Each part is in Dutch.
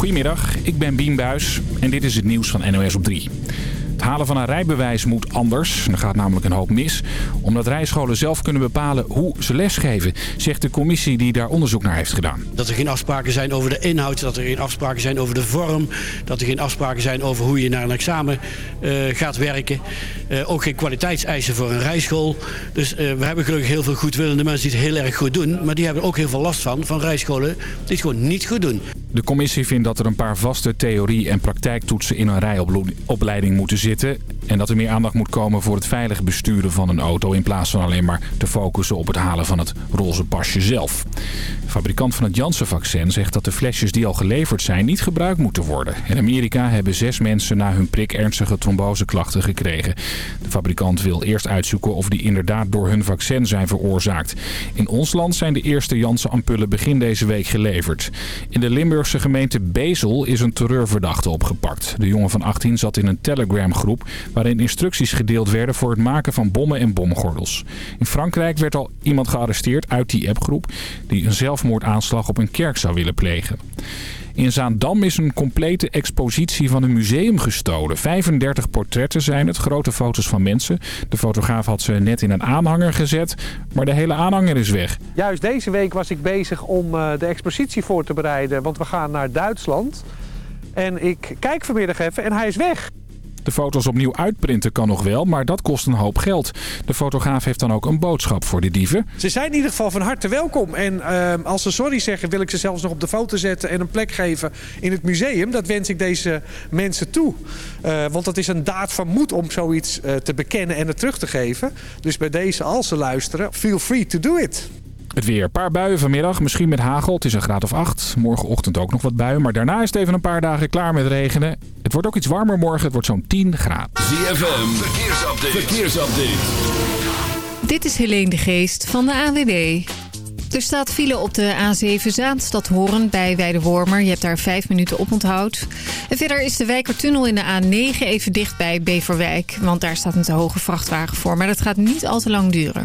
Goedemiddag, ik ben Bien Buis en dit is het nieuws van NOS op 3. Het halen van een rijbewijs moet anders. Er gaat namelijk een hoop mis. Omdat rijscholen zelf kunnen bepalen hoe ze lesgeven, zegt de commissie die daar onderzoek naar heeft gedaan. Dat er geen afspraken zijn over de inhoud, dat er geen afspraken zijn over de vorm, dat er geen afspraken zijn over hoe je naar een examen uh, gaat werken. Uh, ook geen kwaliteitseisen voor een rijschool. Dus uh, we hebben gelukkig heel veel goedwillende mensen die het heel erg goed doen. Maar die hebben ook heel veel last van, van rijscholen die het gewoon niet goed doen. De commissie vindt dat er een paar vaste theorie- en praktijktoetsen in een rijopleiding moeten zitten en dat er meer aandacht moet komen voor het veilig besturen van een auto... in plaats van alleen maar te focussen op het halen van het roze pasje zelf. De fabrikant van het Janssen-vaccin zegt dat de flesjes die al geleverd zijn... niet gebruikt moeten worden. In Amerika hebben zes mensen na hun prik ernstige tromboseklachten gekregen. De fabrikant wil eerst uitzoeken of die inderdaad door hun vaccin zijn veroorzaakt. In ons land zijn de eerste Janssen-ampullen begin deze week geleverd. In de Limburgse gemeente Bezel is een terreurverdachte opgepakt. De jongen van 18 zat in een Telegram groep waarin instructies gedeeld werden voor het maken van bommen en bomgordels. In Frankrijk werd al iemand gearresteerd uit die appgroep die een zelfmoordaanslag op een kerk zou willen plegen. In Zaandam is een complete expositie van een museum gestolen. 35 portretten zijn het, grote foto's van mensen. De fotograaf had ze net in een aanhanger gezet, maar de hele aanhanger is weg. Juist deze week was ik bezig om eh, de expositie voor te bereiden, want we gaan naar Duitsland. En ik kijk vanmiddag even en hij is weg. De foto's opnieuw uitprinten kan nog wel, maar dat kost een hoop geld. De fotograaf heeft dan ook een boodschap voor de dieven. Ze zijn in ieder geval van harte welkom. En uh, als ze sorry zeggen, wil ik ze zelfs nog op de foto zetten... en een plek geven in het museum. Dat wens ik deze mensen toe. Uh, want dat is een daad van moed om zoiets uh, te bekennen en het terug te geven. Dus bij deze, als ze luisteren, feel free to do it. Het weer. Een paar buien vanmiddag, misschien met hagel. Het is een graad of 8. Morgenochtend ook nog wat buien. Maar daarna is het even een paar dagen klaar met regenen. Het wordt ook iets warmer morgen. Het wordt zo'n 10 graden. ZFM, verkeersupdate. verkeersupdate. Dit is Helene de Geest van de AWB. Er staat file op de A7 Zaanstad Horen bij Weidewormer. Je hebt daar vijf minuten op onthoud. En verder is de Wijkertunnel in de A9 even dicht bij Beverwijk. Want daar staat een te hoge vrachtwagen voor. Maar dat gaat niet al te lang duren.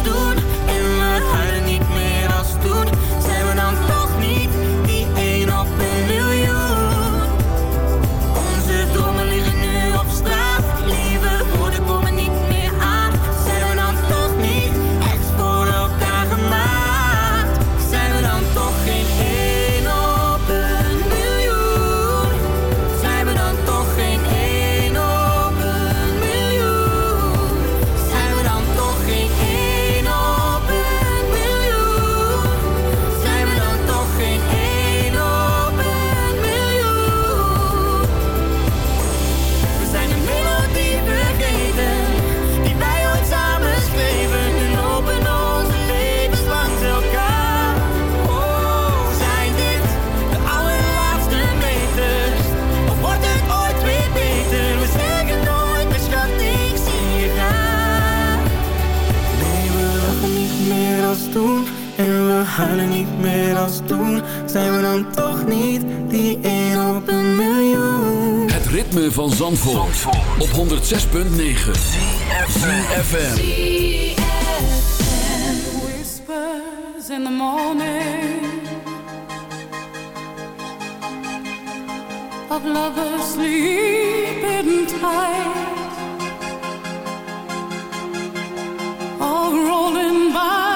huilen niet meer als toen. Zijn we dan toch niet die één op een miljoen? Het ritme van Zandvoort, op 106.9 CFFM Whispers in the morning. Of lovers sleeping tight, all rolling by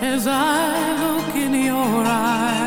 As I look in your eyes,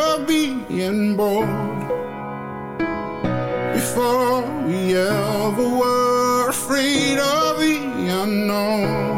of being born before we ever were afraid of the unknown.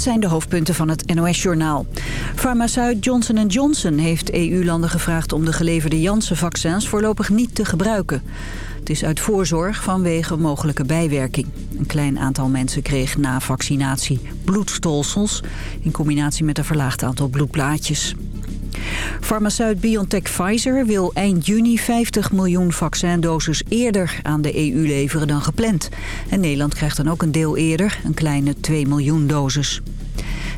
Dit zijn de hoofdpunten van het NOS-journaal. Farmaceut Johnson Johnson heeft EU-landen gevraagd om de geleverde Janssen-vaccins voorlopig niet te gebruiken. Het is uit voorzorg vanwege mogelijke bijwerking. Een klein aantal mensen kreeg na vaccinatie bloedstolsels... in combinatie met een verlaagd aantal bloedplaatjes. Farmaceut BioNTech Pfizer wil eind juni 50 miljoen vaccindoses eerder aan de EU leveren dan gepland. En Nederland krijgt dan ook een deel eerder, een kleine 2 miljoen doses.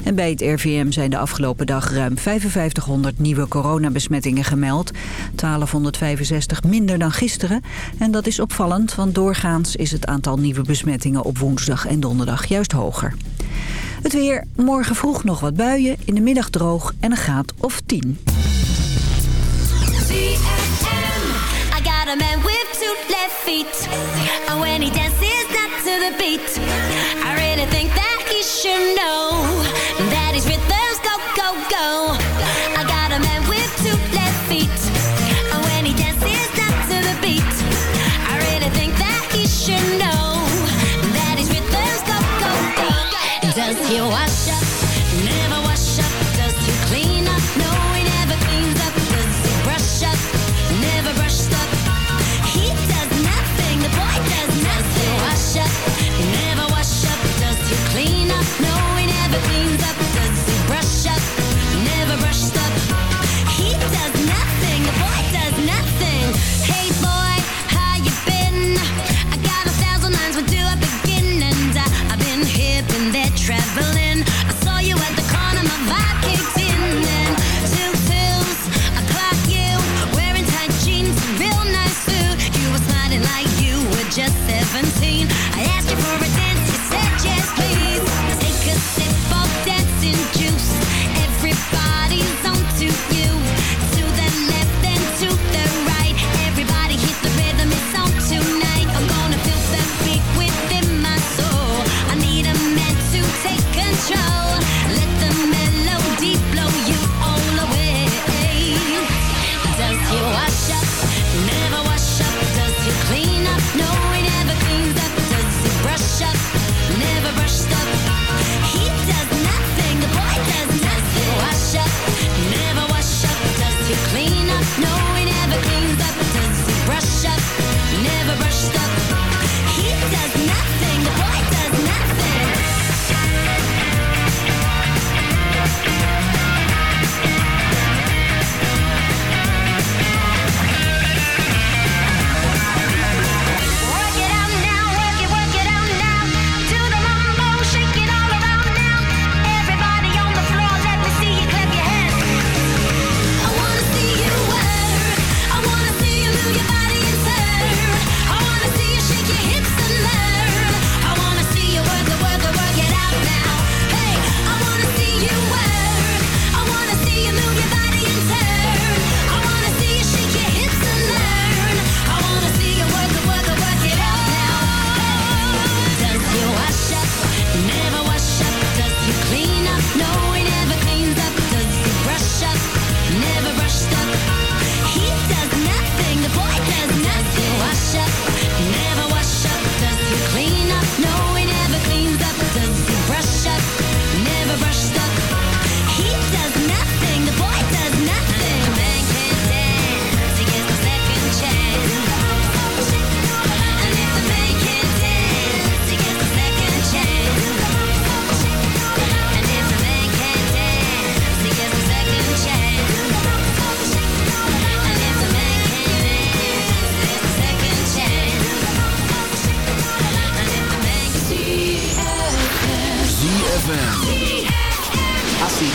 En bij het RVM zijn de afgelopen dag ruim 5500 nieuwe coronabesmettingen gemeld. 1265 minder dan gisteren. En dat is opvallend, want doorgaans is het aantal nieuwe besmettingen op woensdag en donderdag juist hoger. Het weer, morgen vroeg nog wat buien, in de middag droog en een graad of 10. I really think that he should know that his rhythms go, go, go.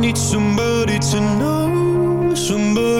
need somebody to know, somebody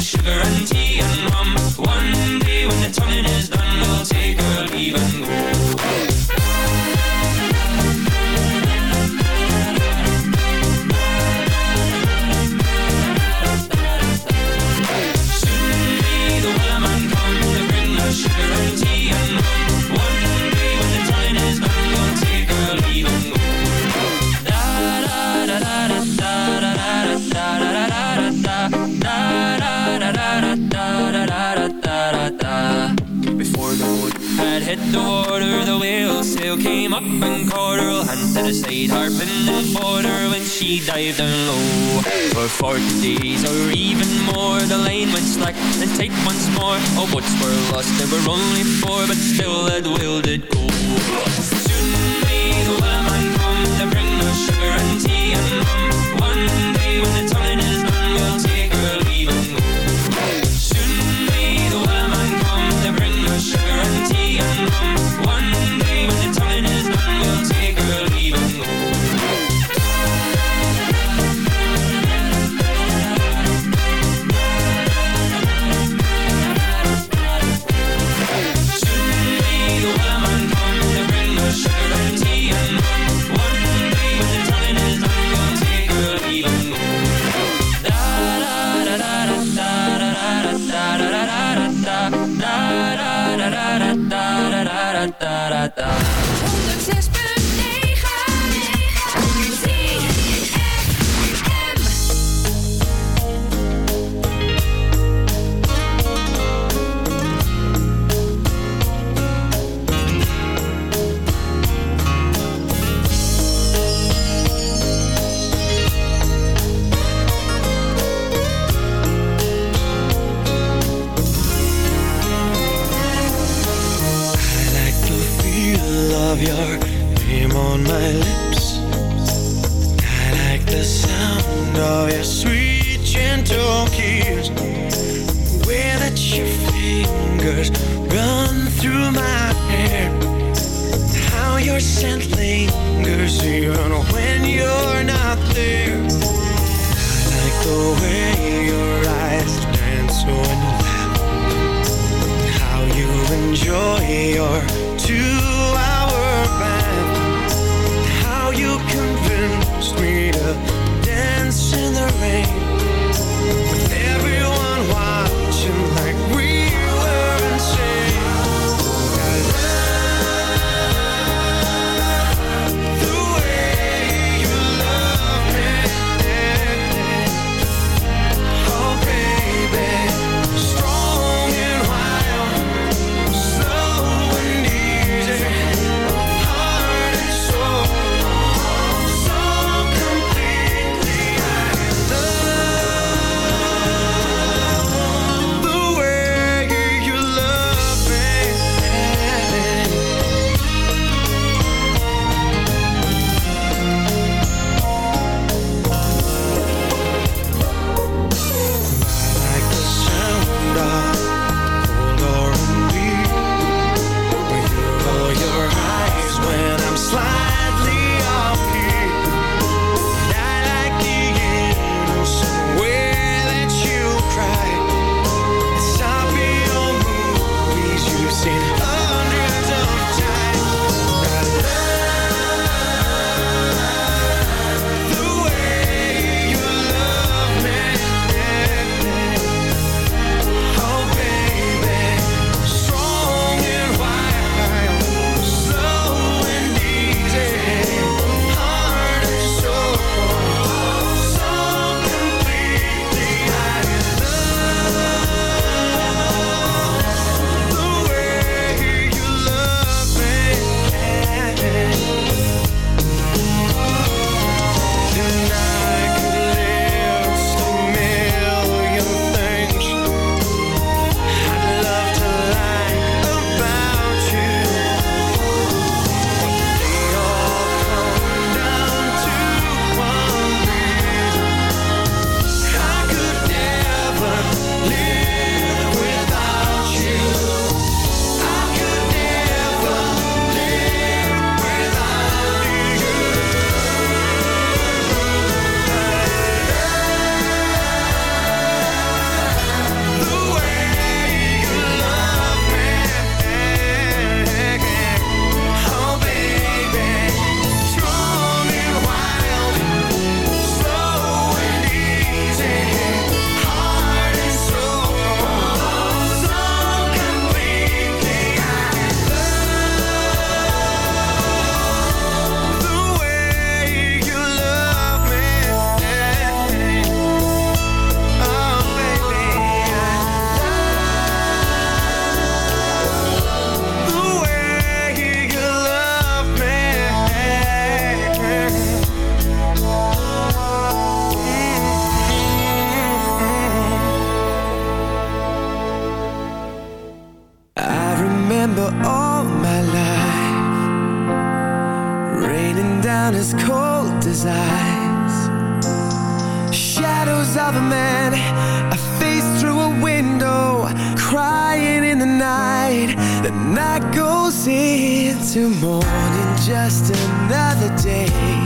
sugar and tea and rum. One The night goes into morning, just another day.